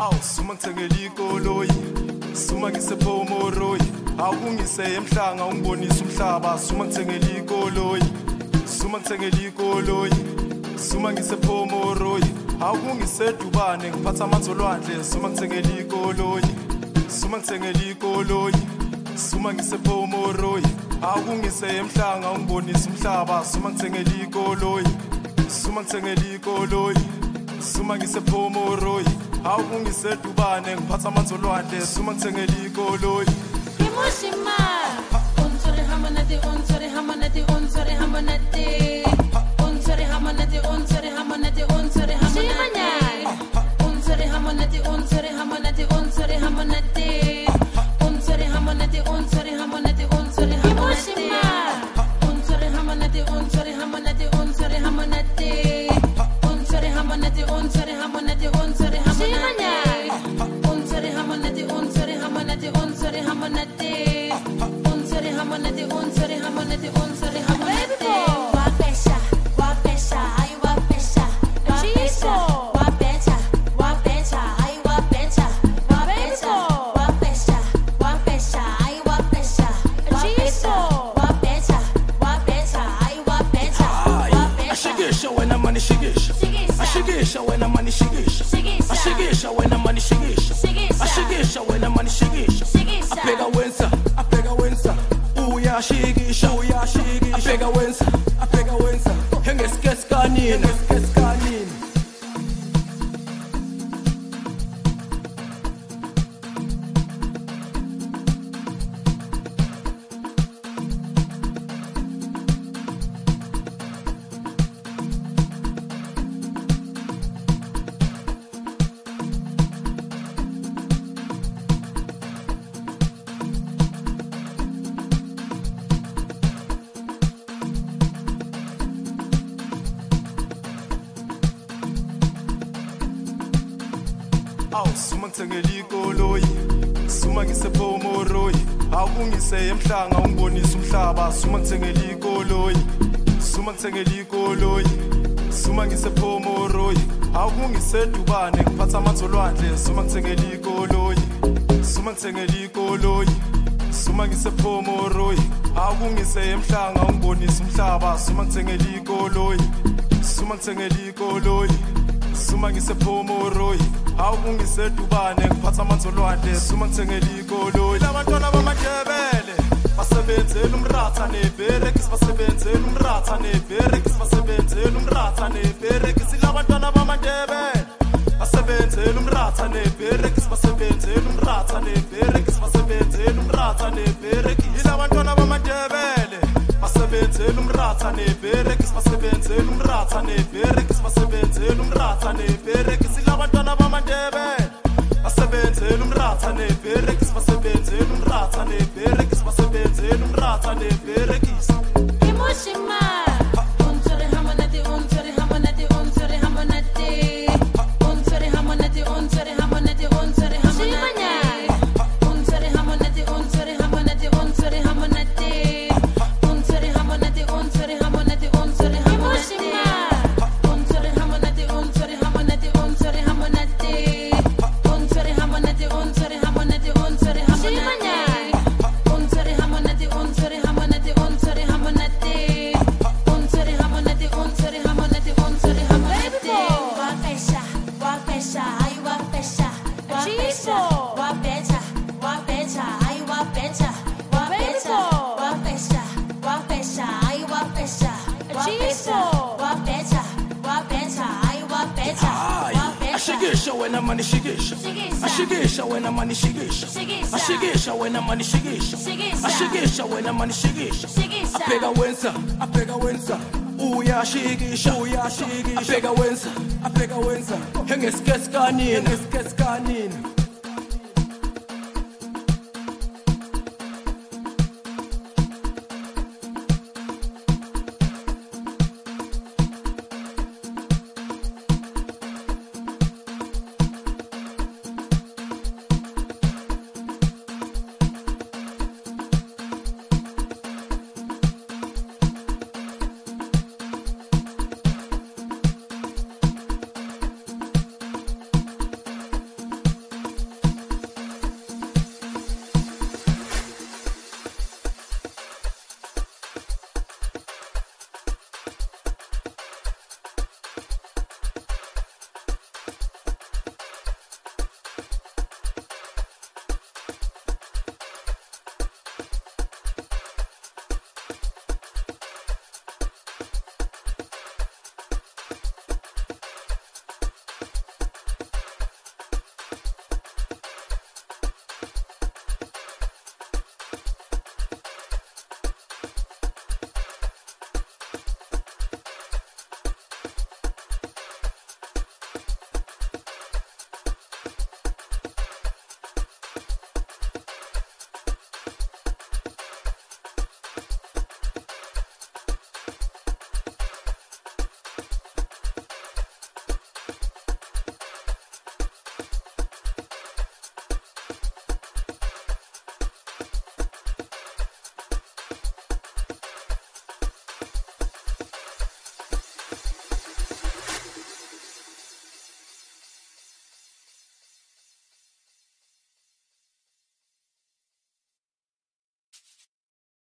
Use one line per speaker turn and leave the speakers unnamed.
awu suma ngithengela ikoloyi suma ngisephomoroyi akungise emhlanga ungibonisa umhlaba. Suma ngithengela ikoloyi suma ngithengela ikoloyi suma ngisephomoroyi akungisedubane ngiphatha amanzi olwandle. Suma ngithengela ikoloyi suma ngithengela ikoloyi suma ngisephomoroyi akungise emhlanga ungibonisa umhlaba. Suma ngithengela ikoloyi suma ngithengela ikoloyi suma ngisephomoroyi akungisedubane ngiphatha amanzi olwandle suma ngithengela ikoloyi
Hiroshima. Unsore Unsore hamonate.
Wapesha, wapesha, ai wapesha, wapesha, wapesha, wapesha, ai wapesha,
uyashikisha uyashikisha abheka wenza. Abheka wenza. Hengesikesikanini
suma ngithengela ikoloyi suma ngisephomoroyi akungise emhlanga ungibonisa umhlaba. Suma ngithengela ikoloyi suma ngithengela ikoloyi suma ngisephomoroyi akungisedubane ngiphatha amanzi olwandle suma ngithengela ikoloyi suma ngithengela ikoloyi suma ngisephomoroyi akungise emhlanga ungibonisa umhlaba. Suma ngithengela ikoloyi suma ngithengela ikoloyi suma ngisephomoroyi awukungisedubane ngiphatha amanzi olwandle suma ngithengela ikoloyi labantwana bamadebele basebenzela umratha neberekisi basebenzela umratha neberekisi basebenzela umratha neberekisi labantwana bamadebele basebenzela umratha neberekisi basebenzela umratha neberekisi basebenzela umratha neberekisi labantwana bamadebele basebenzela umratha neberekisi basebenzela umratha neberekisi basebenzela umratha neberekisi umratha neberekisi basebenzela umratha
wena mani shikisha
Shikisha.
ashikisha wena mani shikisha
Shikisha.
ashikisha wena mani shikisha
Shikisha.
ashikisha wena mani shikisha
Shikisha.
abheka wenza abheka wenza. Uyashikisha uyashikisha abheka wenza abheka wenza. Hengesikesikanini hengesikesikanini